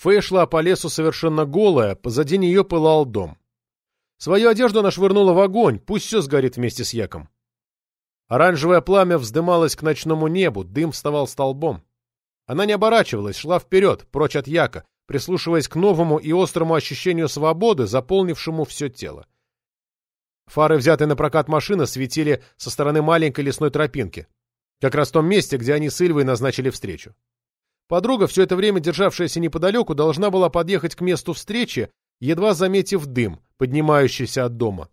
Фэй шла по лесу совершенно голая, позади нее пылал дом. Свою одежду она швырнула в огонь, пусть все сгорит вместе с яком. Оранжевое пламя вздымалось к ночному небу, дым вставал столбом. Она не оборачивалась, шла вперед, прочь от яка, прислушиваясь к новому и острому ощущению свободы, заполнившему все тело. Фары, взятые на прокат машины, светили со стороны маленькой лесной тропинки, как раз в том месте, где они с Ильвой назначили встречу. Подруга, все это время державшаяся неподалеку, должна была подъехать к месту встречи, едва заметив дым, поднимающийся от дома.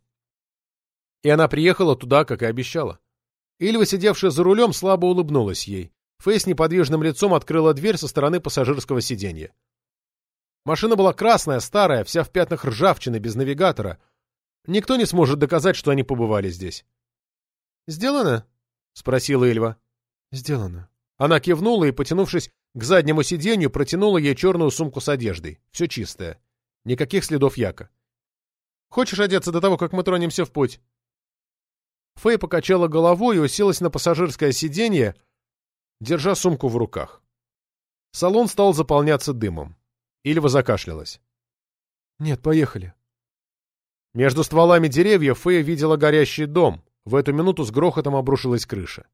И она приехала туда, как и обещала. Ильва, сидевшая за рулем, слабо улыбнулась ей. Фэй с неподвижным лицом открыла дверь со стороны пассажирского сиденья. Машина была красная, старая, вся в пятнах ржавчины, без навигатора. Никто не сможет доказать, что они побывали здесь. «Сделано?» — спросила Ильва. «Сделано». Она кивнула и, потянувшись к заднему сиденью, протянула ей черную сумку с одеждой. Все чистое. Никаких следов яка. «Хочешь одеться до того, как мы тронемся в путь?» Фэй покачала головой и уселась на пассажирское сиденье, держа сумку в руках. Салон стал заполняться дымом. Ильва закашлялась. «Нет, поехали». Между стволами деревьев Фэя видела горящий дом. В эту минуту с грохотом обрушилась крыша.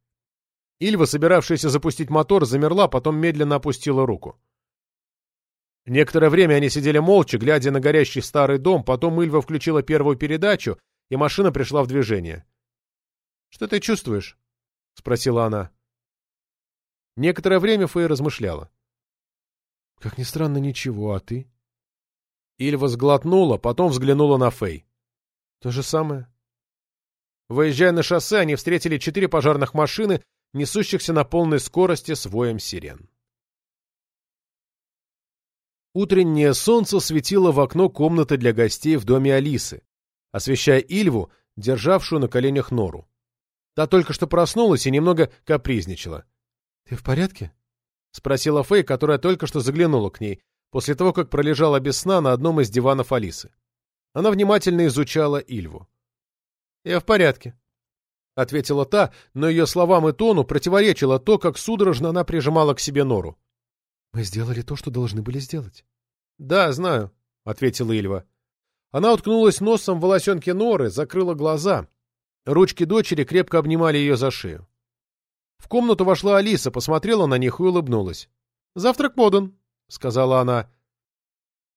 Ильва, собиравшаяся запустить мотор, замерла, потом медленно опустила руку. Некоторое время они сидели молча, глядя на горящий старый дом, потом Ильва включила первую передачу, и машина пришла в движение. «Что ты чувствуешь?» — спросила она. Некоторое время Фэй размышляла. «Как ни странно, ничего, а ты?» Ильва сглотнула, потом взглянула на Фэй. «То же самое». Выезжая на шоссе, они встретили четыре пожарных машины, несущихся на полной скорости с воем сирен. Утреннее солнце светило в окно комнаты для гостей в доме Алисы, освещая Ильву, державшую на коленях нору. Та только что проснулась и немного капризничала. — Ты в порядке? — спросила Фэй, которая только что заглянула к ней, после того, как пролежала без сна на одном из диванов Алисы. Она внимательно изучала Ильву. — Я в порядке, — ответила та, но ее словам и тону противоречило то, как судорожно она прижимала к себе нору. — Мы сделали то, что должны были сделать. — Да, знаю, — ответила Ильва. Она уткнулась носом в волосенке норы, закрыла глаза — Ручки дочери крепко обнимали ее за шею. В комнату вошла Алиса, посмотрела на них и улыбнулась. «Завтрак подан», — сказала она.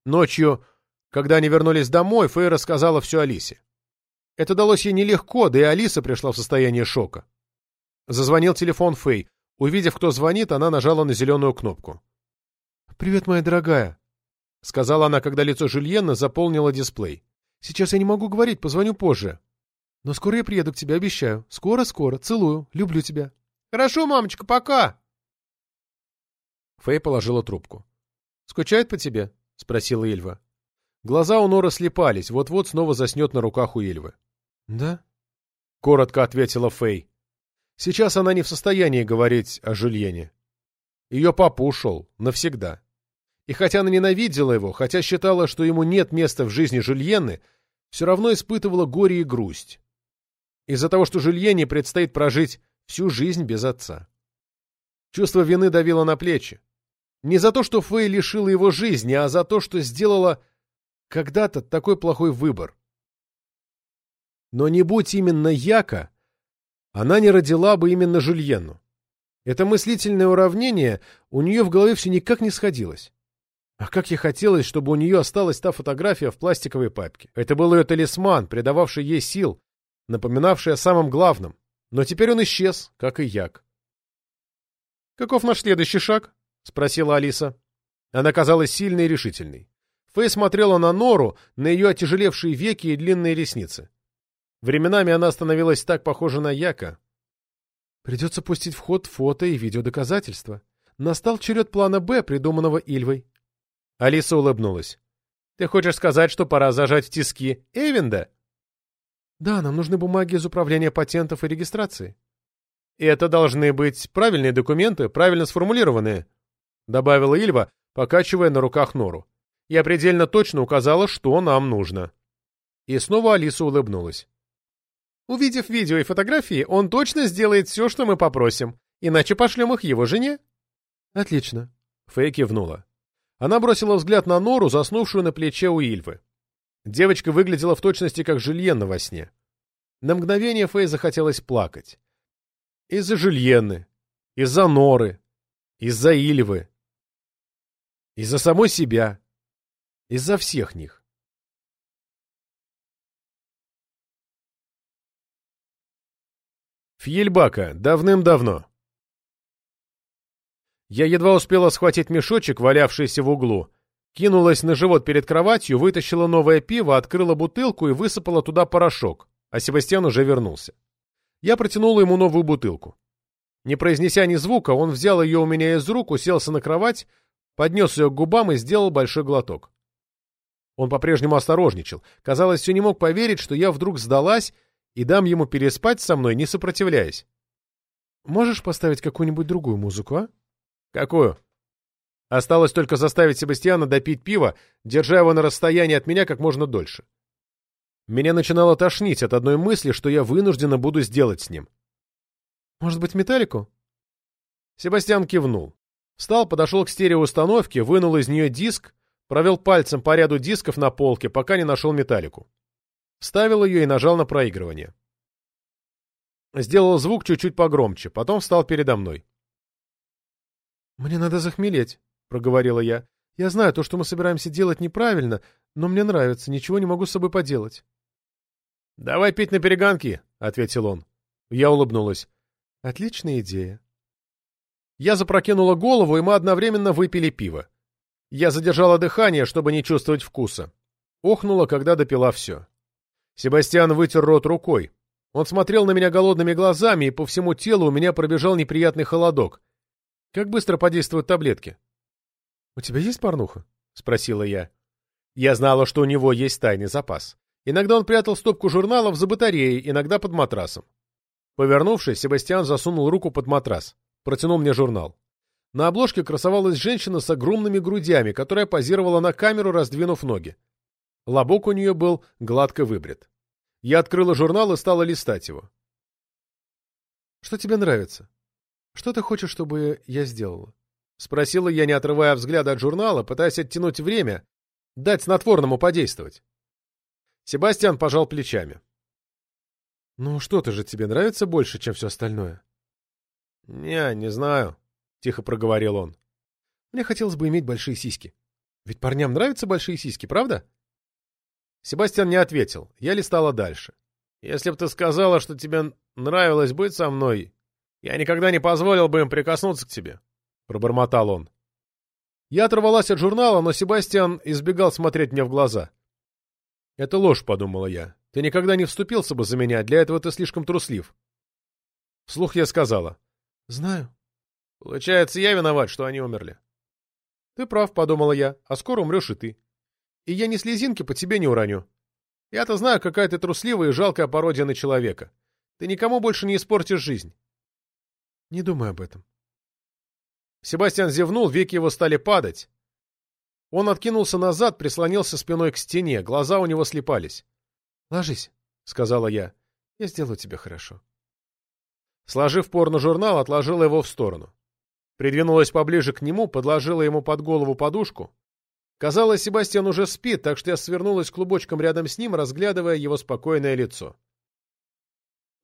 Ночью, когда они вернулись домой, Фэй рассказала все Алисе. Это далось ей нелегко, да и Алиса пришла в состояние шока. Зазвонил телефон Фэй. Увидев, кто звонит, она нажала на зеленую кнопку. «Привет, моя дорогая», — сказала она, когда лицо Жюльена заполнило дисплей. «Сейчас я не могу говорить, позвоню позже». Но скоро я приеду к тебе, обещаю. Скоро-скоро. Целую. Люблю тебя. Хорошо, мамочка, пока. Фэй положила трубку. Скучает по тебе? Спросила Ильва. Глаза у Нора слепались, вот-вот снова заснет на руках у Ильвы. Да? Коротко ответила Фэй. Сейчас она не в состоянии говорить о Жюльене. Ее папа ушел. Навсегда. И хотя она ненавидела его, хотя считала, что ему нет места в жизни Жюльены, все равно испытывала горе и грусть из-за того, что Жюльене предстоит прожить всю жизнь без отца. Чувство вины давило на плечи. Не за то, что Фэй лишила его жизни, а за то, что сделала когда-то такой плохой выбор. Но не будь именно Яка, она не родила бы именно Жюльену. Это мыслительное уравнение у нее в голове все никак не сходилось. А как ей хотелось, чтобы у нее осталась та фотография в пластиковой папке. Это был ее талисман, придававший ей сил, напоминавший о самом главном, но теперь он исчез, как и Як. «Каков наш следующий шаг?» — спросила Алиса. Она казалась сильной и решительной. Фэй смотрела на Нору, на ее отяжелевшие веки и длинные ресницы. Временами она становилась так похожа на Яка. «Придется пустить в ход фото и видеодоказательства. Настал черед плана «Б», придуманного Ильвой». Алиса улыбнулась. «Ты хочешь сказать, что пора зажать в тиски Эвинда?» Да, нам нужны бумаги из управления патентов и регистрации. И это должны быть правильные документы, правильно сформулированные, добавила Ильва, покачивая на руках нору. Я предельно точно указала, что нам нужно. И снова Алиса улыбнулась. Увидев видео и фотографии, он точно сделает все, что мы попросим, иначе пошлем их его жене. Отлично. Фэй кивнула. Она бросила взгляд на Нору, заснувшую на плече у Ильвы. Девочка выглядела в точности как Жильенна во сне. На мгновение Фэй захотелось плакать. Из-за Жильенны, из-за Норы, из-за Ильвы, из-за самой себя, из-за всех них. Фьельбака, давным-давно. Я едва успела схватить мешочек, валявшийся в углу, кинулась на живот перед кроватью, вытащила новое пиво, открыла бутылку и высыпала туда порошок, а Себастьян уже вернулся. Я протянула ему новую бутылку. Не произнеся ни звука, он взял ее у меня из рук, уселся на кровать, поднес ее к губам и сделал большой глоток. Он по-прежнему осторожничал. Казалось, все не мог поверить, что я вдруг сдалась и дам ему переспать со мной, не сопротивляясь. «Можешь поставить какую-нибудь другую музыку, а?» «Какую?» Осталось только заставить Себастьяна допить пиво, держа его на расстоянии от меня как можно дольше. Меня начинало тошнить от одной мысли, что я вынуждена буду сделать с ним. «Может быть, металлику?» Себастьян кивнул. Встал, подошел к стереоустановке, вынул из нее диск, провел пальцем по ряду дисков на полке, пока не нашел металлику. Вставил ее и нажал на проигрывание. Сделал звук чуть-чуть погромче, потом встал передо мной. «Мне надо захмелеть», — проговорила я. «Я знаю, то, что мы собираемся делать, неправильно, но мне нравится, ничего не могу с собой поделать». «Давай пить на перегонки», — ответил он. Я улыбнулась. «Отличная идея». Я запрокинула голову, и мы одновременно выпили пиво. Я задержала дыхание, чтобы не чувствовать вкуса. Охнула, когда допила все. Себастьян вытер рот рукой. Он смотрел на меня голодными глазами, и по всему телу у меня пробежал неприятный холодок. Как быстро подействуют таблетки? — У тебя есть порнуха? — спросила я. Я знала, что у него есть тайный запас. Иногда он прятал стопку журналов за батареей, иногда под матрасом. Повернувшись, Себастьян засунул руку под матрас. Протянул мне журнал. На обложке красовалась женщина с огромными грудями, которая позировала на камеру, раздвинув ноги. Лобок у нее был гладко выбрит. Я открыла журнал и стала листать его. «Что тебе нравится?» Что ты хочешь, чтобы я сделала? Спросила я, не отрывая взгляда от журнала, пытаясь оттянуть время, дать снотворному подействовать. Себастьян пожал плечами. «Ну, что-то же тебе нравится больше, чем все остальное?» «Не, не знаю», — тихо проговорил он. «Мне хотелось бы иметь большие сиськи. Ведь парням нравятся большие сиськи, правда?» Себастьян не ответил. Я листала дальше. «Если бы ты сказала, что тебе нравилось быть со мной, я никогда не позволил бы им прикоснуться к тебе, — пробормотал он. Я оторвалась от журнала, но Себастьян избегал смотреть мне в глаза. «Это ложь», — подумала я. «Ты никогда не вступился бы за меня, для этого ты слишком труслив». Вслух я сказала. «Знаю». «Получается, я виноват, что они умерли». «Ты прав», — подумала я, — «а скоро умрешь и ты. И я ни слезинки по тебе не уроню. Я-то знаю, какая ты трусливая и жалкая пародия на человека. Ты никому больше не испортишь жизнь. Не думай об этом. Себастьян зевнул, веки его стали падать. Он откинулся назад, прислонился спиной к стене, глаза у него слепались. «Ложись», — сказала я. «Я сделаю тебе хорошо». Сложив порно-журнал, отложила его в сторону. Придвинулась поближе к нему, подложила ему под голову подушку. Казалось, Себастьян уже спит, так что я свернулась клубочком рядом с ним, разглядывая его спокойное лицо.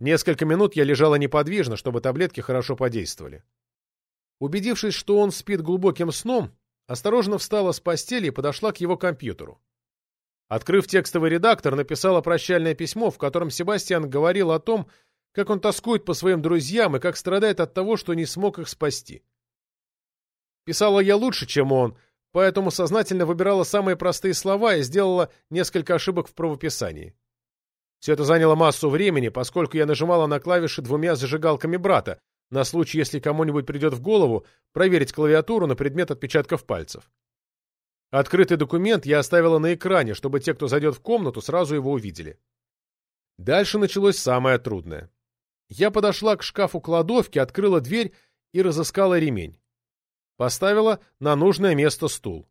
Несколько минут я лежала неподвижно, чтобы таблетки хорошо подействовали. Убедившись, что он спит глубоким сном, осторожно встала с постели и подошла к его компьютеру. Открыв текстовый редактор, написала прощальное письмо, в котором Себастьян говорил о том, как он тоскует по своим друзьям и как страдает от того, что не смог их спасти. Писала я лучше, чем он, поэтому сознательно выбирала самые простые слова и сделала несколько ошибок в правописании. Все это заняло массу времени, поскольку я нажимала на клавиши двумя зажигалками брата, на случай, если кому-нибудь придет в голову проверить клавиатуру на предмет отпечатков пальцев. Открытый документ я оставила на экране, чтобы те, кто зайдет в комнату, сразу его увидели. Дальше началось самое трудное. Я подошла к шкафу кладовки, открыла дверь и разыскала ремень. Поставила на нужное место стул.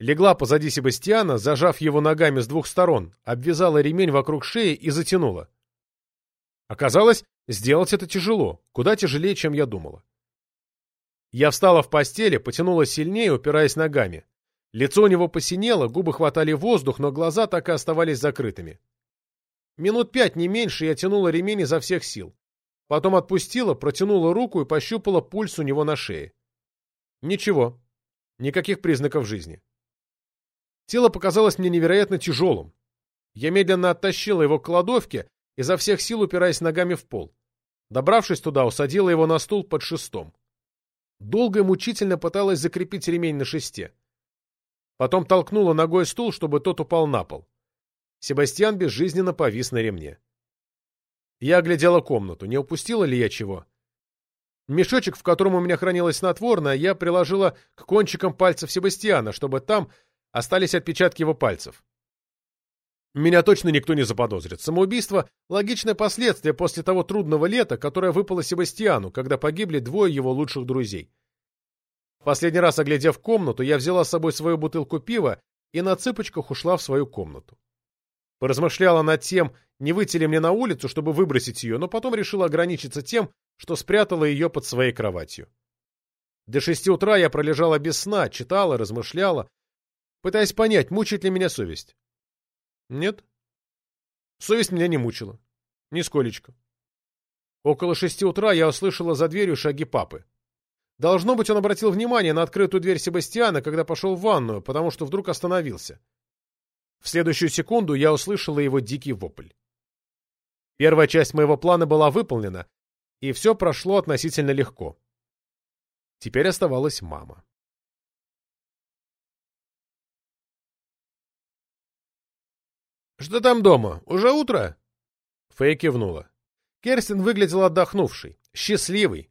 Легла позади Себастьяна, зажав его ногами с двух сторон, обвязала ремень вокруг шеи и затянула. Оказалось, сделать это тяжело, куда тяжелее, чем я думала. Я встала в постели, потянула сильнее, упираясь ногами. Лицо у него посинело, губы хватали воздух, но глаза так и оставались закрытыми. Минут пять, не меньше, я тянула ремень изо всех сил. Потом отпустила, протянула руку и пощупала пульс у него на шее. Ничего. Никаких признаков жизни. Тело показалось мне невероятно тяжелым. Я медленно оттащила его к кладовке, изо всех сил упираясь ногами в пол. Добравшись туда, усадила его на стул под шестом. Долго и мучительно пыталась закрепить ремень на шесте. Потом толкнула ногой стул, чтобы тот упал на пол. Себастьян безжизненно повис на ремне. Я оглядела комнату. Не упустила ли я чего? Мешочек, в котором у меня хранилось снотворное, я приложила к кончикам пальцев Себастьяна, чтобы там остались отпечатки его пальцев. Меня точно никто не заподозрит. Самоубийство — логичное последствие после того трудного лета, которое выпало Себастьяну, когда погибли двое его лучших друзей. Последний раз, оглядев комнату, я взяла с собой свою бутылку пива и на цыпочках ушла в свою комнату. Поразмышляла над тем, не выйти ли мне на улицу, чтобы выбросить ее, но потом решила ограничиться тем, что спрятала ее под своей кроватью. До шести утра я пролежала без сна, читала, размышляла, пытаясь понять, мучает ли меня совесть. Нет. Совесть меня не мучила. Нисколечко. Около шести утра я услышала за дверью шаги папы. Должно быть, он обратил внимание на открытую дверь Себастьяна, когда пошел в ванную, потому что вдруг остановился. В следующую секунду я услышала его дикий вопль. Первая часть моего плана была выполнена, и все прошло относительно легко. Теперь оставалась мама. «Что там дома? Уже утро?» Фэй кивнула. Керстин выглядела отдохнувшей, счастливой.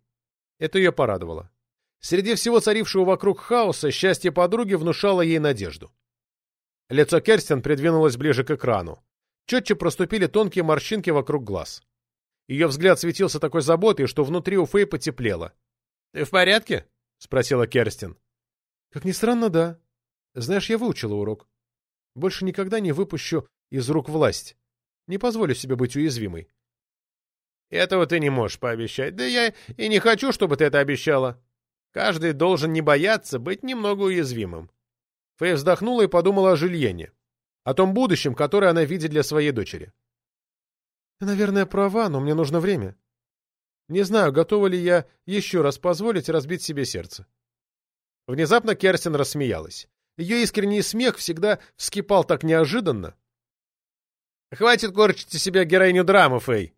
Это ее порадовало. Среди всего царившего вокруг хаоса счастье подруги внушало ей надежду. Лицо Керстин придвинулось ближе к экрану. Четче проступили тонкие морщинки вокруг глаз. Ее взгляд светился такой заботой, что внутри у Фэй потеплело. — Ты в порядке? — спросила Керстин. — Как ни странно, да. Знаешь, я выучила урок. Больше никогда не выпущу из рук власть. Не позволю себе быть уязвимой. Этого ты не можешь пообещать. Да я и не хочу, чтобы ты это обещала. Каждый должен не бояться быть немного уязвимым. Фэй вздохнула и подумала о Жильене. О том будущем, которое она видит для своей дочери. Ты, наверное, права, но мне нужно время. Не знаю, готова ли я еще раз позволить разбить себе сердце. Внезапно Керстин рассмеялась. Ее искренний смех всегда вскипал так неожиданно, Хватит корчить из себя героиню драмы, Фэй.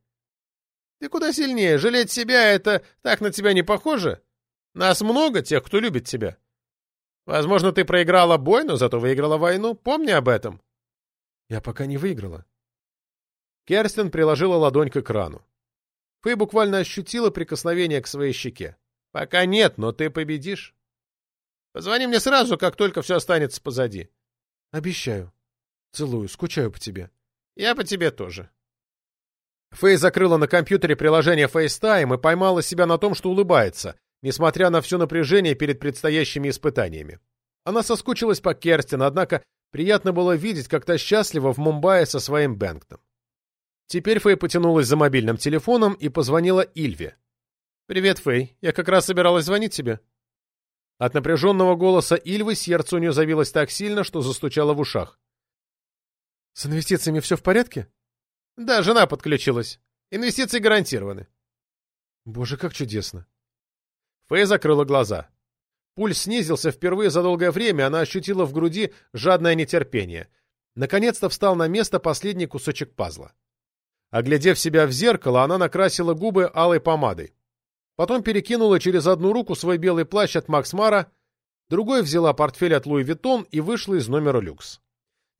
Ты куда сильнее. Жалеть себя — это так на тебя не похоже. Нас много, тех, кто любит тебя. Возможно, ты проиграла бой, но зато выиграла войну. Помни об этом. Я пока не выиграла. Керстен приложила ладонь к экрану. Фэй буквально ощутила прикосновение к своей щеке. Пока нет, но ты победишь. Позвони мне сразу, как только все останется позади. Обещаю. Целую, скучаю по тебе. Я по тебе тоже. Фэй закрыла на компьютере приложение FaceTime и поймала себя на том, что улыбается, несмотря на все напряжение перед предстоящими испытаниями. Она соскучилась по Керстин, однако приятно было видеть, как та счастлива в Мумбаи со своим Бэнктом. Теперь Фэй потянулась за мобильным телефоном и позвонила Ильве. «Привет, Фэй. Я как раз собиралась звонить тебе». От напряженного голоса Ильвы сердце у нее завилось так сильно, что застучало в ушах. С инвестициями все в порядке? Да, жена подключилась. Инвестиции гарантированы. Боже, как чудесно. Фэй закрыла глаза. Пульс снизился впервые за долгое время, она ощутила в груди жадное нетерпение. Наконец-то встал на место последний кусочек пазла. Оглядев себя в зеркало, она накрасила губы алой помадой. Потом перекинула через одну руку свой белый плащ от Max Mara, другой взяла портфель от Louis Vuitton и вышла из номера люкс.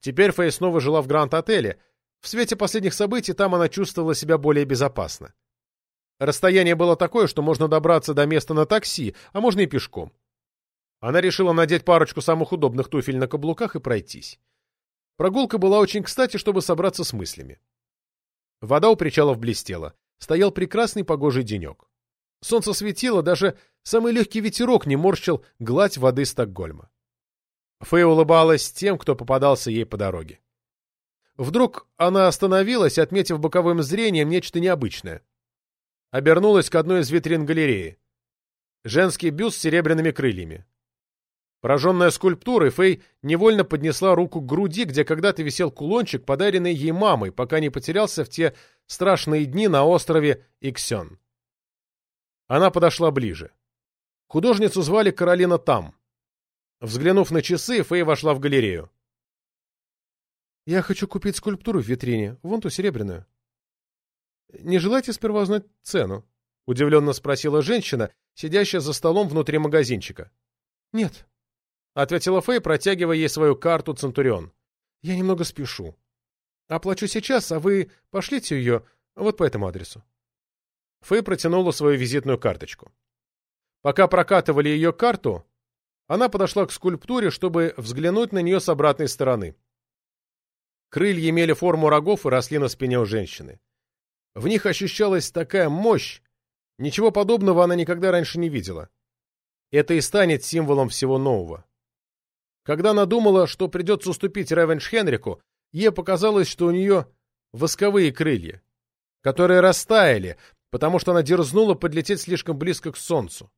Теперь Фэй снова жила в Гранд-отеле. В свете последних событий там она чувствовала себя более безопасно. Расстояние было такое, что можно добраться до места на такси, а можно и пешком. Она решила надеть парочку самых удобных туфель на каблуках и пройтись. Прогулка была очень кстати, чтобы собраться с мыслями. Вода у причалов блестела. Стоял прекрасный погожий денек. Солнце светило, даже самый легкий ветерок не морщил гладь воды Стокгольма. Фэй улыбалась тем, кто попадался ей по дороге. Вдруг она остановилась, отметив боковым зрением нечто необычное. Обернулась к одной из витрин галереи. Женский бюст с серебряными крыльями. Пораженная скульптурой, Фэй невольно поднесла руку к груди, где когда-то висел кулончик, подаренный ей мамой, пока не потерялся в те страшные дни на острове Иксен. Она подошла ближе. Художницу звали Каролина Там. Взглянув на часы, Фэй вошла в галерею. «Я хочу купить скульптуру в витрине, вон ту серебряную». «Не желаете сперва узнать цену?» — удивленно спросила женщина, сидящая за столом внутри магазинчика. «Нет», — ответила Фэй, протягивая ей свою карту Центурион. «Я немного спешу. Оплачу сейчас, а вы пошлите ее вот по этому адресу». Фэй протянула свою визитную карточку. Пока прокатывали ее карту, она подошла к скульптуре, чтобы взглянуть на нее с обратной стороны. Крылья имели форму рогов и росли на спине у женщины. В них ощущалась такая мощь, ничего подобного она никогда раньше не видела. Это и станет символом всего нового. Когда она думала, что придется уступить Ревенш Хенрику, ей показалось, что у нее восковые крылья, которые растаяли, потому что она дерзнула подлететь слишком близко к солнцу.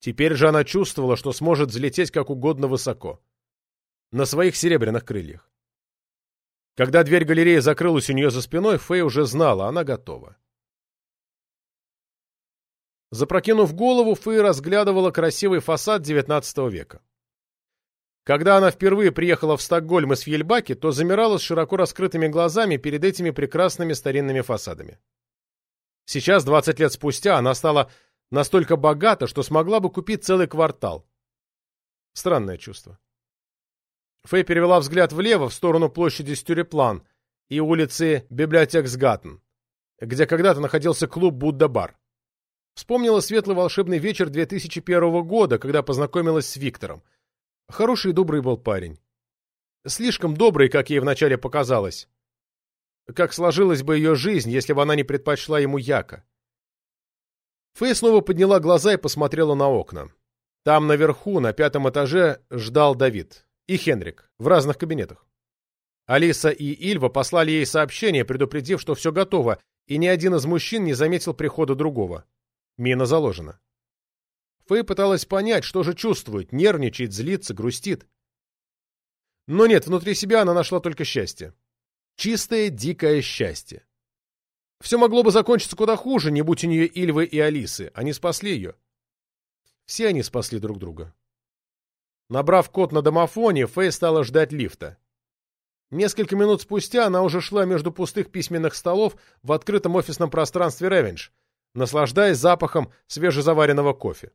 Теперь же она чувствовала, что сможет взлететь как угодно высоко. На своих серебряных крыльях. Когда дверь галереи закрылась у нее за спиной, Фэй уже знала, она готова. Запрокинув голову, Фэй разглядывала красивый фасад XIX века. Когда она впервые приехала в Стокгольм из Фьельбаки, то замирала с широко раскрытыми глазами перед этими прекрасными старинными фасадами. Сейчас, 20 лет спустя, она стала настолько богата, что смогла бы купить целый квартал. Странное чувство. Фэй перевела взгляд влево, в сторону площади Стюреплан и улицы Библиотексгаттен, где когда-то находился клуб Будда-бар. Вспомнила светлый волшебный вечер 2001 года, когда познакомилась с Виктором. Хороший и добрый был парень. Слишком добрый, как ей вначале показалось. Как сложилась бы ее жизнь, если бы она не предпочла ему Яка. Фэй снова подняла глаза и посмотрела на окна. Там наверху, на пятом этаже, ждал Давид и Хенрик в разных кабинетах. Алиса и Ильва послали ей сообщение, предупредив, что все готово, и ни один из мужчин не заметил прихода другого. Мина заложена. Фэй пыталась понять, что же чувствует, нервничает, злится, грустит. Но нет, внутри себя она нашла только счастье. Чистое, дикое счастье. Все могло бы закончиться куда хуже, не будь у нее Ильвы и Алисы. Они спасли ее. Все они спасли друг друга. Набрав код на домофоне, Фэй стала ждать лифта. Несколько минут спустя она уже шла между пустых письменных столов в открытом офисном пространстве Ревенш, наслаждаясь запахом свежезаваренного кофе.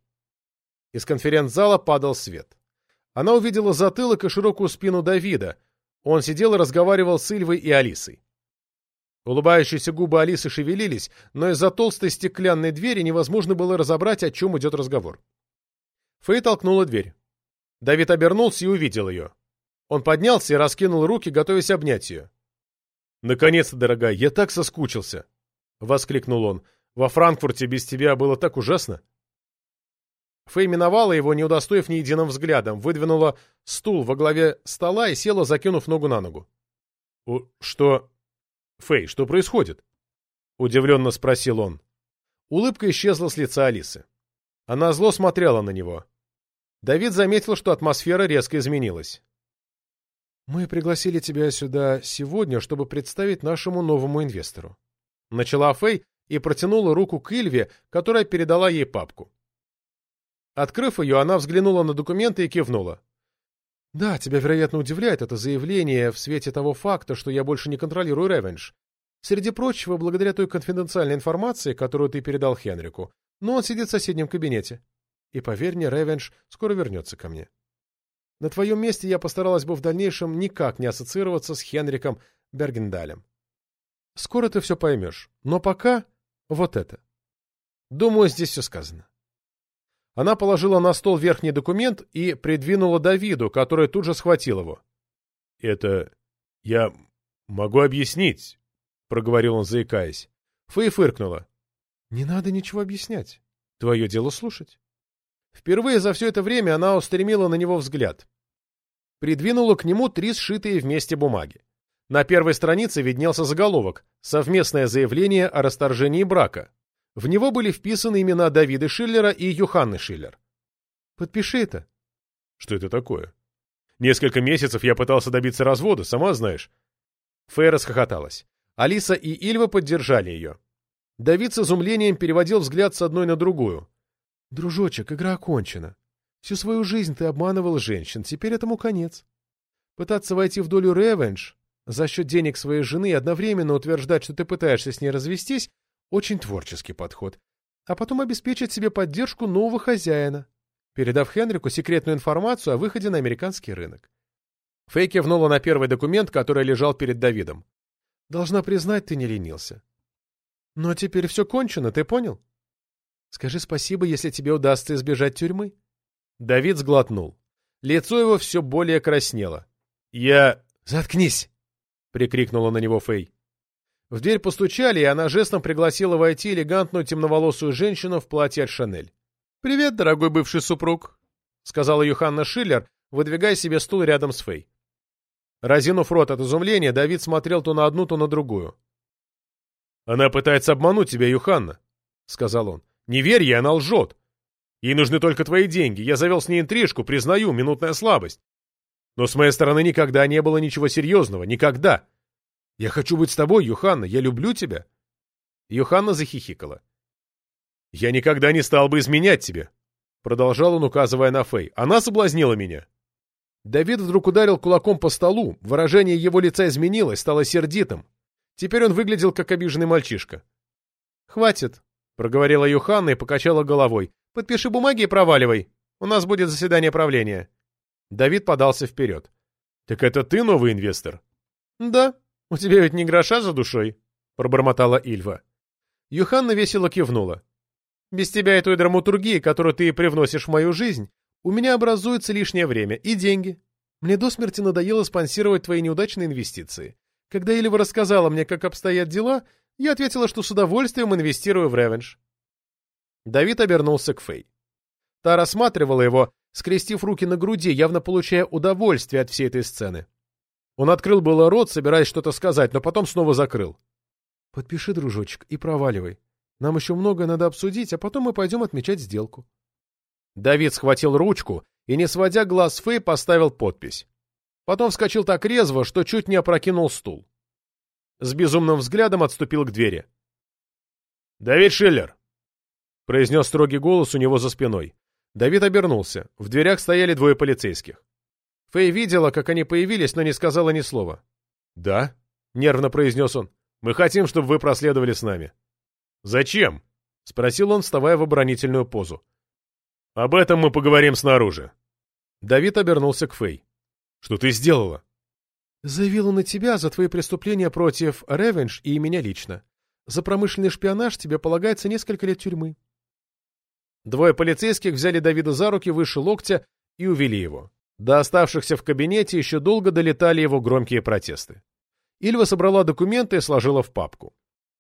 Из конференц-зала падал свет. Она увидела затылок и широкую спину Давида. Он сидел и разговаривал с Ильвой и Алисой. Улыбающиеся губы Алисы шевелились, но из-за толстой стеклянной двери невозможно было разобрать, о чем идет разговор. Фэй толкнула дверь. Давид обернулся и увидел ее. Он поднялся и раскинул руки, готовясь обнять ее. «Наконец-то, дорогая, я так соскучился!» — воскликнул он. «Во Франкфурте без тебя было так ужасно!» Фэй миновала его, не удостоив ни единым взглядом, выдвинула стул во главе стола и села, закинув ногу на ногу. «Что...» «Фэй, что происходит?» — удивленно спросил он. Улыбка исчезла с лица Алисы. Она зло смотрела на него. Давид заметил, что атмосфера резко изменилась. «Мы пригласили тебя сюда сегодня, чтобы представить нашему новому инвестору». Начала Фэй и протянула руку к Ильве, которая передала ей папку. Открыв ее, она взглянула на документы и кивнула. «Да, тебя, вероятно, удивляет это заявление в свете того факта, что я больше не контролирую Ревенш. Среди прочего, благодаря той конфиденциальной информации, которую ты передал Хенрику, но он сидит в соседнем кабинете. И поверь мне, Ревенш скоро вернется ко мне. На твоем месте я постаралась бы в дальнейшем никак не ассоциироваться с Хенриком Бергендалем. Скоро ты все поймешь, но пока вот это. Думаю, здесь все сказано. Она положила на стол верхний документ и придвинула Давиду, который тут же схватил его. — Это... я могу объяснить, — проговорил он, заикаясь. Фэй фыркнула. — Не надо ничего объяснять. Твое дело слушать. Впервые за все это время она устремила на него взгляд. Придвинула к нему три сшитые вместе бумаги. На первой странице виднелся заголовок «Совместное заявление о расторжении брака». В него были вписаны имена Давида Шиллера и Юханны Шиллер. «Подпиши это». Что это такое? Несколько месяцев я пытался добиться развода, сама знаешь. Фэй расхохоталась. Алиса и Ильва поддержали ее. Давид с изумлением переводил взгляд с одной на другую. «Дружочек, игра окончена. Всю свою жизнь ты обманывал женщин, теперь этому конец. Пытаться войти в долю ревенж за счет денег своей жены и одновременно утверждать, что ты пытаешься с ней развестись, очень творческий подход. А потом обеспечить себе поддержку нового хозяина, передав Хенрику секретную информацию о выходе на американский рынок. Фэй кивнула на первый документ, который лежал перед Давидом. «Должна признать, ты не ленился. Но теперь все кончено, ты понял? Скажи спасибо, если тебе удастся избежать тюрьмы. Давид сглотнул. Лицо его все более краснело. «Я...» «Заткнись!» — прикрикнула на него Фэй. В дверь постучали, и она жестом пригласила войти элегантную темноволосую женщину в платье от Шанель. «Привет, дорогой бывший супруг», — сказала Юханна Шиллер, выдвигая себе стул рядом с Фэй. Разинув рот от изумления, Давид смотрел то на одну, то на другую. «Она пытается обмануть тебя, Юханна», — сказал он. «Не верь ей, она лжет. Ей нужны только твои деньги. Я завел с ней интрижку, признаю, минутная слабость. Но с моей стороны никогда не было ничего серьезного. Никогда. Я хочу быть с тобой, Юханна. Я люблю тебя». Юханна захихикала. «Я никогда не стал бы изменять тебе», — продолжал он, указывая на Фэй. «Она соблазнила меня». Давид вдруг ударил кулаком по столу, выражение его лица изменилось, стало сердитым. Теперь он выглядел как обиженный мальчишка. «Хватит», — проговорила Юханна и покачала головой. «Подпиши бумаги и проваливай. У нас будет заседание правления». Давид подался вперед. «Так это ты новый инвестор?» «Да. У тебя ведь не гроша за душой», — пробормотала Ильва. Юханна весело кивнула. «Без тебя и той драматургии, которую ты привносишь в мою жизнь, у меня образуется лишнее время и деньги. Мне до смерти надоело спонсировать твои неудачные инвестиции. Когда Элива рассказала мне, как обстоят дела, я ответила, что с удовольствием инвестирую в ревенж. Давид обернулся к Фэй. Та рассматривала его, скрестив руки на груди, явно получая удовольствие от всей этой сцены. Он открыл было рот, собираясь что-то сказать, но потом снова закрыл. «Подпиши, дружочек, и проваливай. Нам еще многое надо обсудить, а потом мы пойдем отмечать сделку». Давид схватил ручку и, не сводя глаз Фэй, поставил подпись. Потом вскочил так резво, что чуть не опрокинул стул. С безумным взглядом отступил к двери. «Давид Шиллер!» — произнес строгий голос у него за спиной. Давид обернулся. В дверях стояли двое полицейских. Фэй видела, как они появились, но не сказала ни слова. «Да», — нервно произнес он, — «мы хотим, чтобы вы проследовали с нами». «Зачем?» — спросил он, вставая в оборонительную позу. «Об этом мы поговорим снаружи». Давид обернулся к Фэй. Что ты сделала? Заявила на тебя за твои преступления против Ревенж и меня лично. За промышленный шпионаж тебе полагается несколько лет тюрьмы. Двое полицейских взяли Давида за руки выше локтя и увели его. До оставшихся в кабинете еще долго долетали его громкие протесты. Ильва собрала документы и сложила в папку.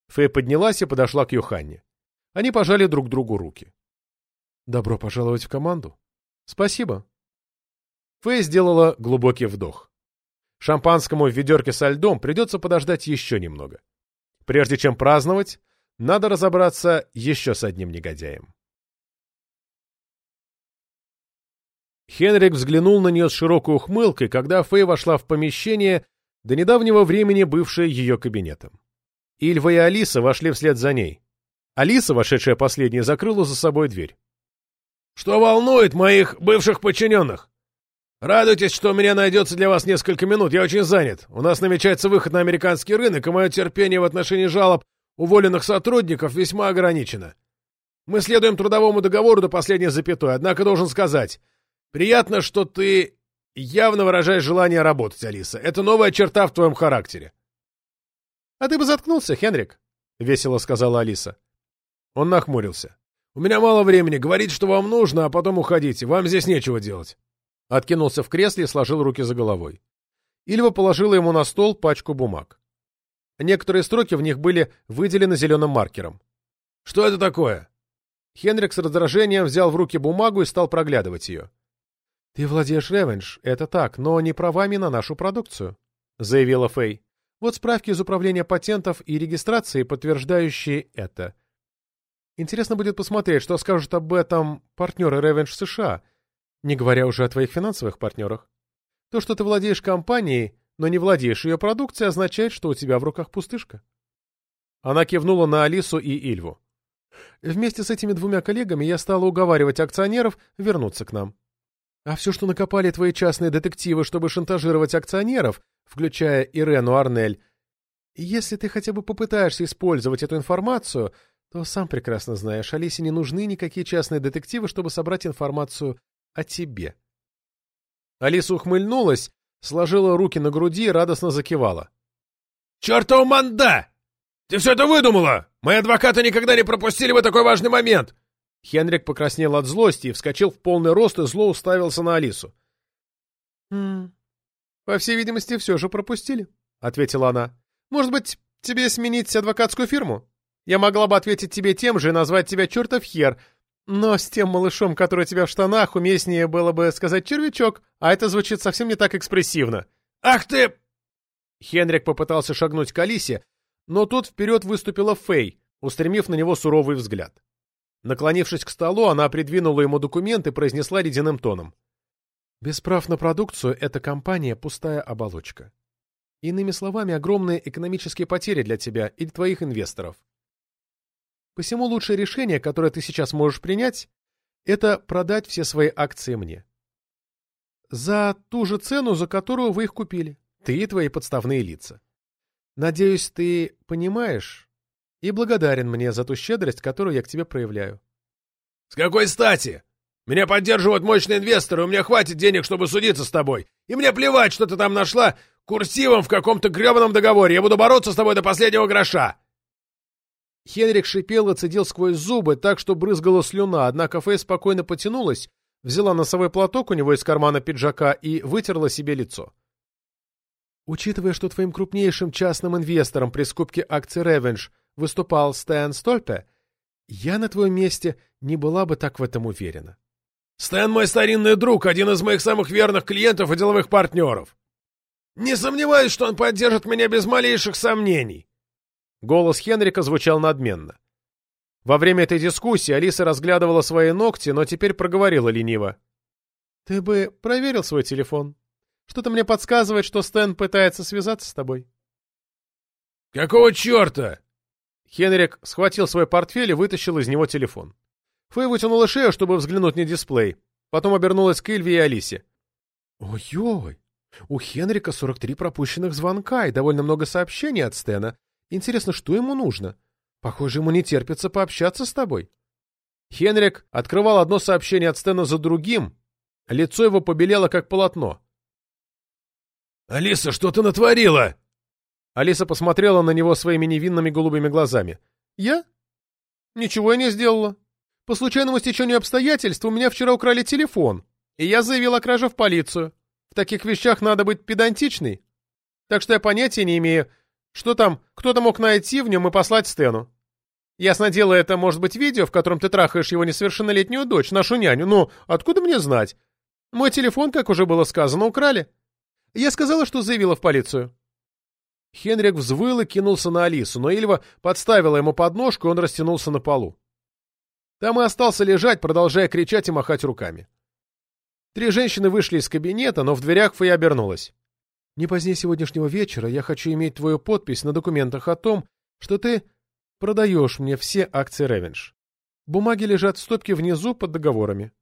Фэй поднялась и подошла к Йоханне. Они пожали друг другу руки. «Добро пожаловать в команду». «Спасибо», Фэй сделала глубокий вдох. Шампанскому в ведерке со льдом придется подождать еще немного. Прежде чем праздновать, надо разобраться еще с одним негодяем. Хенрик взглянул на нее с широкой ухмылкой, когда Фэй вошла в помещение, до недавнего времени бывшее ее кабинетом. Ильва и Алиса вошли вслед за ней. Алиса, вошедшая последняя, закрыла за собой дверь. «Что волнует моих бывших подчиненных?» Радуйтесь, что у меня найдется для вас несколько минут. Я очень занят. У нас намечается выход на американский рынок, и мое терпение в отношении жалоб уволенных сотрудников весьма ограничено. Мы следуем трудовому договору до последней запятой, однако должен сказать, приятно, что ты явно выражаешь желание работать, Алиса. Это новая черта в твоем характере. — А ты бы заткнулся, Хенрик, — весело сказала Алиса. Он нахмурился. — У меня мало времени. Говорить, что вам нужно, а потом уходите. Вам здесь нечего делать. Откинулся в кресле и сложил руки за головой. Ильва положила ему на стол пачку бумаг. Некоторые строки в них были выделены зеленым маркером. «Что это такое?» Хенрик с раздражением взял в руки бумагу и стал проглядывать ее. «Ты владеешь Ревенж, это так, но не правами на нашу продукцию», — заявила Фэй. «Вот справки из Управления патентов и регистрации, подтверждающие это. Интересно будет посмотреть, что скажут об этом партнеры Ревенж США, Не говоря уже о твоих финансовых партнерах. То, что ты владеешь компанией, но не владеешь ее продукцией, означает, что у тебя в руках пустышка. Она кивнула на Алису и Ильву. Вместе с этими двумя коллегами я стала уговаривать акционеров вернуться к нам. А все, что накопали твои частные детективы, чтобы шантажировать акционеров, включая Ирену Арнель, если ты хотя бы попытаешься использовать эту информацию, то сам прекрасно знаешь, Алисе не нужны никакие частные детективы, чтобы собрать информацию о тебе. Алиса ухмыльнулась, сложила руки на груди и радостно закивала. «Чертова манда! Ты все это выдумала! Мои адвокаты никогда не пропустили бы такой важный момент!» Хенрик покраснел от злости и вскочил в полный рост и зло уставился на Алису. «Хм... По всей видимости, все же пропустили», — ответила она. «Может быть, тебе сменить адвокатскую фирму? Я могла бы ответить тебе тем же и назвать тебя чертов хер, но с тем малышом, который у тебя в штанах, уместнее было бы сказать червячок, а это звучит совсем не так экспрессивно». «Ах ты!» Хенрик попытался шагнуть к Алисе, но тут вперед выступила Фэй, устремив на него суровый взгляд. Наклонившись к столу, она придвинула ему документ и произнесла ледяным тоном. «Без прав на продукцию эта компания — пустая оболочка. Иными словами, огромные экономические потери для тебя и для твоих инвесторов. Посему лучшее решение, которое ты сейчас можешь принять, это продать все свои акции мне. За ту же цену, за которую вы их купили. Ты и твои подставные лица. Надеюсь, ты понимаешь и благодарен мне за ту щедрость, которую я к тебе проявляю. — С какой стати? Меня поддерживают мощные инвесторы, у меня хватит денег, чтобы судиться с тобой. И мне плевать, что ты там нашла курсивом в каком-то гребаном договоре. Я буду бороться с тобой до последнего гроша. Хенрик шипел и цедил сквозь зубы, так что брызгала слюна, однако Фэй спокойно потянулась, взяла носовой платок у него из кармана пиджака и вытерла себе лицо. Учитывая, что твоим крупнейшим частным инвестором при скупке акций Revenge выступал Стэн Стольпе, я на твоем месте не была бы так в этом уверена. Стэн мой старинный друг, один из моих самых верных клиентов и деловых партнеров. Не сомневаюсь, что он поддержит меня без малейших сомнений. Голос Хенрика звучал надменно. Во время этой дискуссии Алиса разглядывала свои ногти, но теперь проговорила лениво. «Ты бы проверил свой телефон?» Что-то мне подсказывает, что Стэн пытается связаться с тобой. «Какого черта?» Хенрик схватил свой портфель и вытащил из него телефон. Фэй вытянула шею, чтобы взглянуть на дисплей. Потом обернулась к Ильве и Алисе. «Ой-ой! У Хенрика 43 пропущенных звонка и довольно много сообщений от Стэна. Интересно, что ему нужно? Похоже, ему не терпится пообщаться с тобой». Хенрик открывал одно сообщение от Стэна за другим. Лицо его побелело, как полотно. «Алиса, что ты натворила?» Алиса посмотрела на него своими невинными голубыми глазами. «Я? Ничего я не сделала. По случайному стечению обстоятельств у меня вчера украли телефон, и я заявила о краже в полицию. В таких вещах надо быть педантичной. Так что я понятия не имею, что там кто-то мог найти в нем и послать Стэну. Ясно дело, это может быть видео, в котором ты трахаешь его несовершеннолетнюю дочь, нашу няню, но откуда мне знать? Мой телефон, как уже было сказано, украли. Я сказала, что заявила в полицию». Хенрик взвыл и кинулся на Алису, но Ильва подставила ему подножку, и он растянулся на полу. Там и остался лежать, продолжая кричать и махать руками. Три женщины вышли из кабинета, но в дверях Фэй обернулась. «Не позднее сегодняшнего вечера я хочу иметь твою подпись на документах о том, что ты продаешь мне все акции Ревенш. Бумаги лежат в стопке внизу под договорами».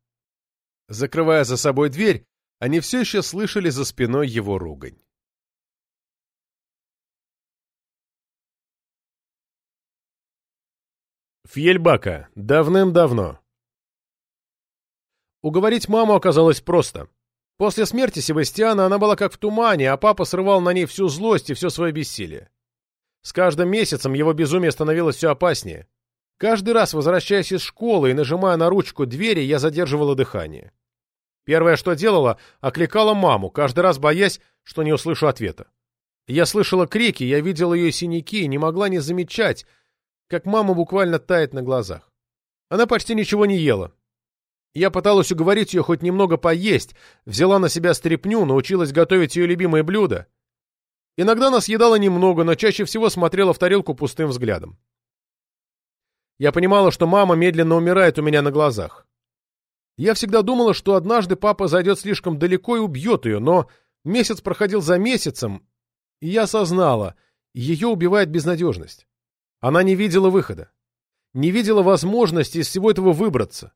Закрывая за собой дверь, они все еще слышали за спиной его ругань. Фьельбака. Давным-давно. Уговорить маму оказалось просто. После смерти Себастьяна она была как в тумане, а папа срывал на ней всю злость и все свое бессилие. С каждым месяцем его безумие становилось все опаснее. Каждый раз, возвращаясь из школы и нажимая на ручку двери, я задерживала дыхание. Первое, что делала, окликала маму, каждый раз боясь, что не услышу ответа. Я слышала крики, я видела ее синяки и не могла не замечать, как мама буквально тает на глазах. Она почти ничего не ела. Я пыталась уговорить ее хоть немного поесть, взяла на себя стряпню, научилась готовить ее любимые блюда. Иногда она съедала немного, но чаще всего смотрела в тарелку пустым взглядом. Я понимала, что мама медленно умирает у меня на глазах. Я всегда думала, что однажды папа зайдет слишком далеко и убьет ее, но месяц проходил за месяцем, и я осознала, ее убивает безнадежность. Она не видела выхода, не видела возможности из всего этого выбраться.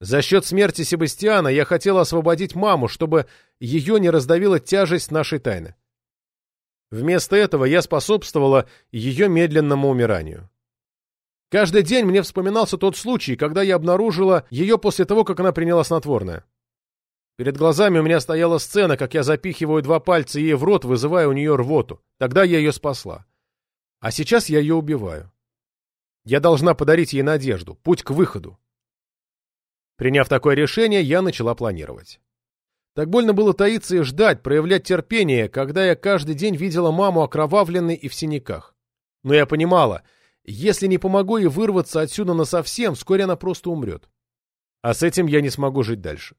За счет смерти Себастьяна я хотела освободить маму, чтобы ее не раздавила тяжесть нашей тайны. Вместо этого я способствовала ее медленному умиранию. Каждый день мне вспоминался тот случай, когда я обнаружила ее после того, как она приняла снотворное. Перед глазами у меня стояла сцена, как я запихиваю два пальца ей в рот, вызывая у нее рвоту. Тогда я ее спасла. А сейчас я ее убиваю. Я должна подарить ей надежду, путь к выходу. Приняв такое решение, я начала планировать. Так больно было таиться и ждать, проявлять терпение, когда я каждый день видела маму окровавленной и в синяках. Но я понимала — если не помогу ей вырваться отсюда насовсем, вскоре она просто умрет. А с этим я не смогу жить дальше.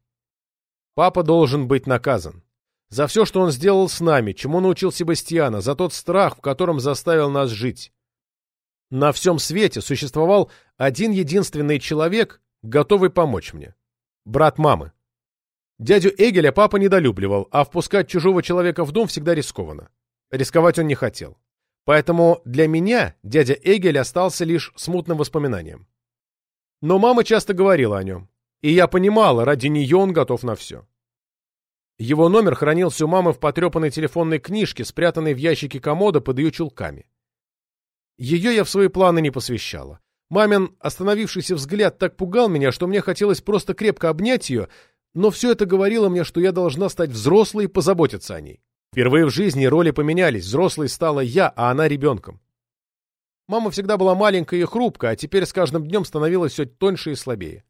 Папа должен быть наказан. За все, что он сделал с нами, чему научил Себастьяна, за тот страх, в котором заставил нас жить. На всем свете существовал один единственный человек, готовый помочь мне. Брат мамы. Дядю Эгеля папа недолюбливал, а впускать чужого человека в дом всегда рискованно. Рисковать он не хотел. Поэтому для меня дядя Эгель остался лишь смутным воспоминанием. Но мама часто говорила о нем, и я понимала, ради нее он готов на все. Его номер хранился у мамы в потрепанной телефонной книжке, спрятанной в ящике комода под ее чулками. Ее я в свои планы не посвящала. Мамин остановившийся взгляд так пугал меня, что мне хотелось просто крепко обнять ее, но все это говорило мне, что я должна стать взрослой и позаботиться о ней. Впервые в жизни роли поменялись, взрослой стала я, а она ребенком. Мама всегда была маленькая и хрупкая, а теперь с каждым днем становилась все тоньше и слабее.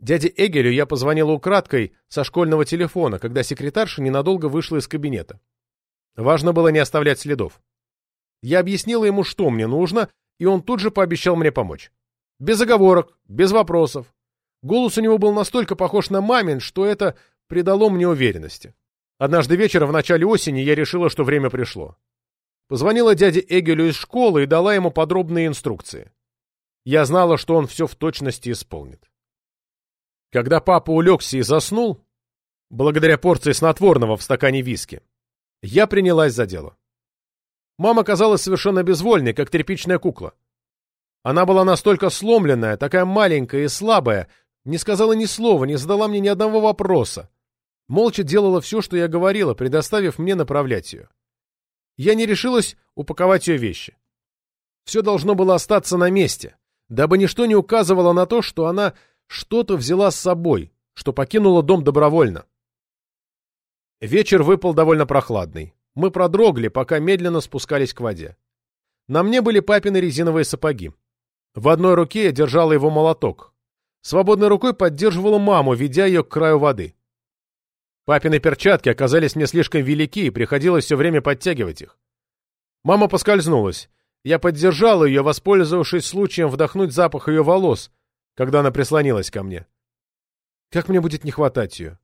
Дяде Эгелю я позвонила украдкой со школьного телефона, когда секретарша ненадолго вышла из кабинета. Важно было не оставлять следов. Я объяснила ему, что мне нужно, и он тут же пообещал мне помочь. Без оговорок, без вопросов. Голос у него был настолько похож на мамин, что это придало мне уверенности. Однажды вечером в начале осени я решила, что время пришло. Позвонила дяде Эгелю из школы и дала ему подробные инструкции. Я знала, что он все в точности исполнит. Когда папа улегся и заснул, благодаря порции снотворного в стакане виски, я принялась за дело. Мама казалась совершенно безвольной, как тряпичная кукла. Она была настолько сломленная, такая маленькая и слабая, не сказала ни слова, не задала мне ни одного вопроса, молча делала все, что я говорила, предоставив мне направлять ее. Я не решилась упаковать ее вещи. Все должно было остаться на месте, дабы ничто не указывало на то, что она что-то взяла с собой, что покинула дом добровольно. Вечер выпал довольно прохладный. Мы продрогли, пока медленно спускались к воде. На мне были папины резиновые сапоги. В одной руке я держала его молоток. Свободной рукой поддерживала маму, ведя ее к краю воды. Папины перчатки оказались мне слишком велики, и приходилось все время подтягивать их. Мама поскользнулась. Я поддержал ее, воспользовавшись случаем вдохнуть запах ее волос, когда она прислонилась ко мне. Как мне будет не хватать ее?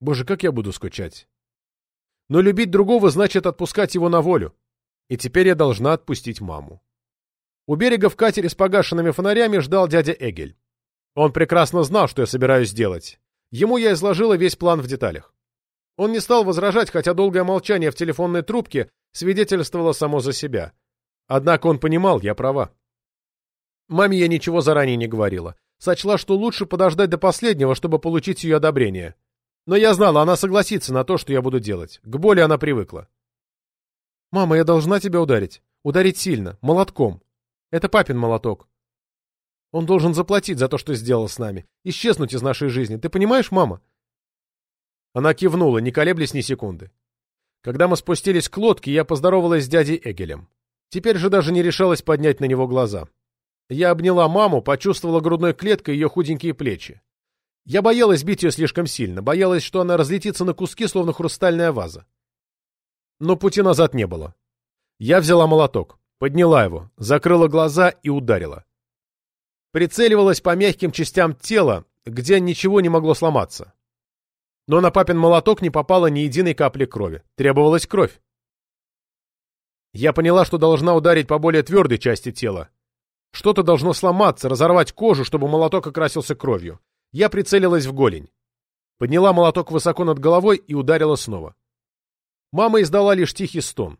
Боже, как я буду скучать. Но любить другого значит отпускать его на волю. И теперь я должна отпустить маму. У берега в катере с погашенными фонарями ждал дядя Эгель. Он прекрасно знал, что я собираюсь сделать. Ему я изложила весь план в деталях. Он не стал возражать, хотя долгое молчание в телефонной трубке свидетельствовало само за себя. Однако он понимал, я права. Маме я ничего заранее не говорила. Сочла, что лучше подождать до последнего, чтобы получить ее одобрение. Но я знала, она согласится на то, что я буду делать. К боли она привыкла. «Мама, я должна тебя ударить. Ударить сильно, молотком. Это папин молоток. Он должен заплатить за то, что сделал с нами. Исчезнуть из нашей жизни. Ты понимаешь, мама?» Она кивнула, не колеблясь ни секунды. Когда мы спустились к лодке, я поздоровалась с дядей Эгелем. Теперь же даже не решалась поднять на него глаза. Я обняла маму, почувствовала грудной клеткой ее худенькие плечи. Я боялась бить ее слишком сильно, боялась, что она разлетится на куски, словно хрустальная ваза. Но пути назад не было. Я взяла молоток, подняла его, закрыла глаза и ударила прицеливалась по мягким частям тела, где ничего не могло сломаться. Но на папин молоток не попало ни единой капли крови. Требовалась кровь. Я поняла, что должна ударить по более твердой части тела. Что-то должно сломаться, разорвать кожу, чтобы молоток окрасился кровью. Я прицелилась в голень. Подняла молоток высоко над головой и ударила снова. Мама издала лишь тихий стон.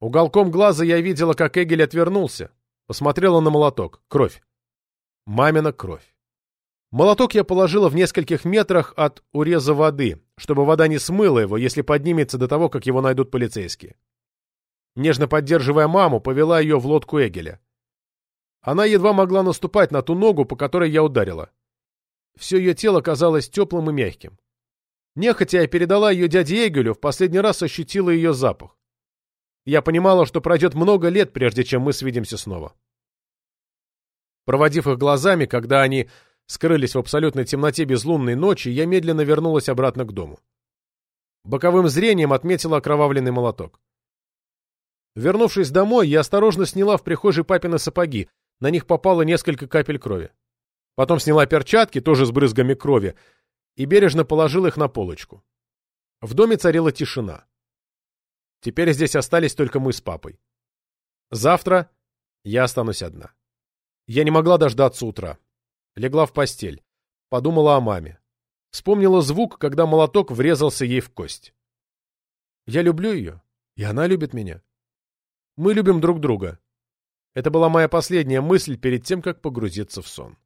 Уголком глаза я видела, как Эгель отвернулся. Посмотрела на молоток. Кровь. Мамина кровь. Молоток я положила в нескольких метрах от уреза воды, чтобы вода не смыла его, если поднимется до того, как его найдут полицейские. Нежно поддерживая маму, повела ее в лодку Эгеля. Она едва могла наступать на ту ногу, по которой я ударила. Все ее тело казалось теплым и мягким. Нехотя я передала ее дяде Эгелю, в последний раз ощутила ее запах. Я понимала, что пройдет много лет, прежде чем мы свидимся снова. Проводив их глазами, когда они скрылись в абсолютной темноте безлунной ночи, я медленно вернулась обратно к дому. Боковым зрением отметила окровавленный молоток. Вернувшись домой, я осторожно сняла в прихожей папины сапоги, на них попало несколько капель крови. Потом сняла перчатки, тоже с брызгами крови, и бережно положила их на полочку. В доме царила тишина. Теперь здесь остались только мы с папой. Завтра я останусь одна. Я не могла дождаться утра. Легла в постель. Подумала о маме. Вспомнила звук, когда молоток врезался ей в кость. Я люблю ее, и она любит меня. Мы любим друг друга. Это была моя последняя мысль перед тем, как погрузиться в сон.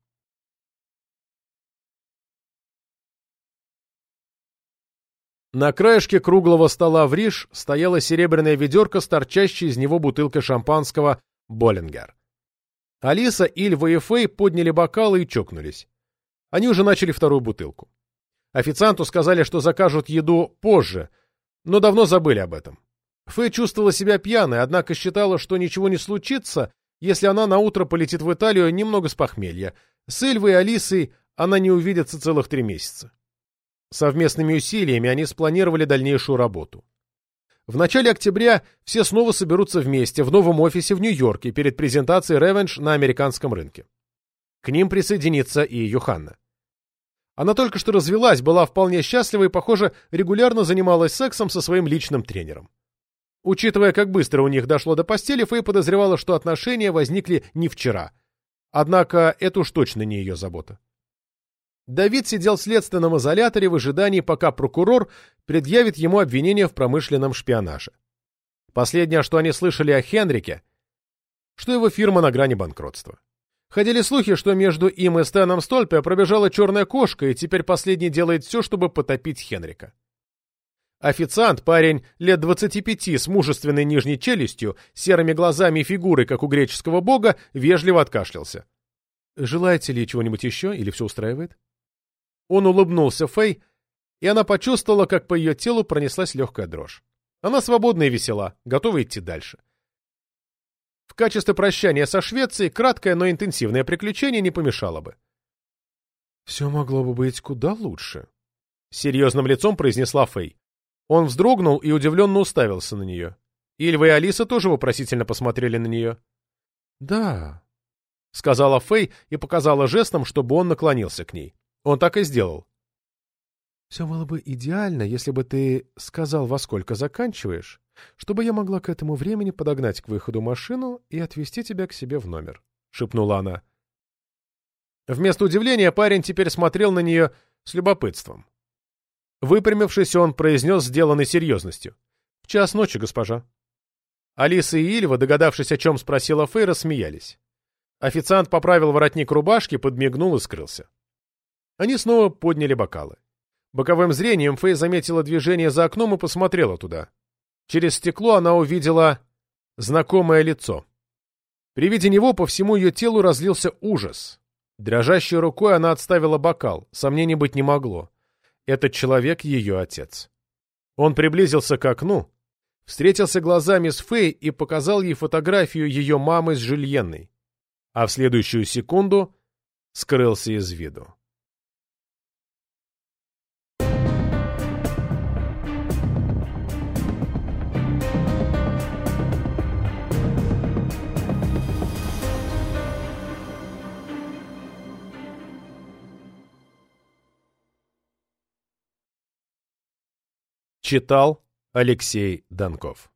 На краешке круглого стола в Риш стояла серебряная ведерко с торчащей из него бутылкой шампанского «Боллингер». Алиса, Ильва и Фэй подняли бокалы и чокнулись. Они уже начали вторую бутылку. Официанту сказали, что закажут еду позже, но давно забыли об этом. Фэй чувствовала себя пьяной, однако считала, что ничего не случится, если она наутро полетит в Италию немного с похмелья. С Ильвой и Алисой она не увидится целых три месяца. Совместными усилиями они спланировали дальнейшую работу. В начале октября все снова соберутся вместе в новом офисе в Нью-Йорке перед презентацией Revenge на американском рынке. К ним присоединится и Йоханна. Она только что развелась, была вполне счастлива и, похоже, регулярно занималась сексом со своим личным тренером. Учитывая, как быстро у них дошло до постели, Фэй подозревала, что отношения возникли не вчера. Однако это уж точно не ее забота. Давид сидел в следственном изоляторе в ожидании, пока прокурор предъявит ему обвинение в промышленном шпионаже. Последнее, что они слышали о Хенрике, что его фирма на грани банкротства. Ходили слухи, что между им и Стэном Стольпе пробежала черная кошка, и теперь последний делает все, чтобы потопить Хенрика. Официант, парень лет 25 с мужественной нижней челюстью, серыми глазами и фигурой, как у греческого бога, вежливо откашлялся. «Желаете ли чего-нибудь еще, или все устраивает?» Он улыбнулся Фэй, и она почувствовала, как по ее телу пронеслась легкая дрожь. Она свободна и весела, готова идти дальше. В качестве прощания со Швецией краткое, но интенсивное приключение не помешало бы. «Все могло бы быть куда лучше», — серьезным лицом произнесла Фэй. Он вздрогнул и удивленно уставился на нее. Ильва и Алиса тоже вопросительно посмотрели на нее. «Да», — сказала Фэй и показала жестом, чтобы он наклонился к ней. Он так и сделал. «Все было бы идеально, если бы ты сказал, во сколько заканчиваешь, чтобы я могла к этому времени подогнать к выходу машину и отвезти тебя к себе в номер», — шепнула она. Вместо удивления парень теперь смотрел на нее с любопытством. Выпрямившись, он произнес сделанной серьезностью. «В час ночи, госпожа». Алиса и Ильва, догадавшись, о чем спросила Фэй, рассмеялись. Официант поправил воротник рубашки, подмигнул и скрылся. Они снова подняли бокалы. Боковым зрением Фэй заметила движение за окном и посмотрела туда. Через стекло она увидела знакомое лицо. При виде него по всему ее телу разлился ужас. Дрожащей рукой она отставила бокал, сомнений быть не могло. Этот человек — ее отец. Он приблизился к окну, встретился глазами с Фэй и показал ей фотографию ее мамы с Жюльенной, а в следующую секунду скрылся из виду. Читал Алексей Донков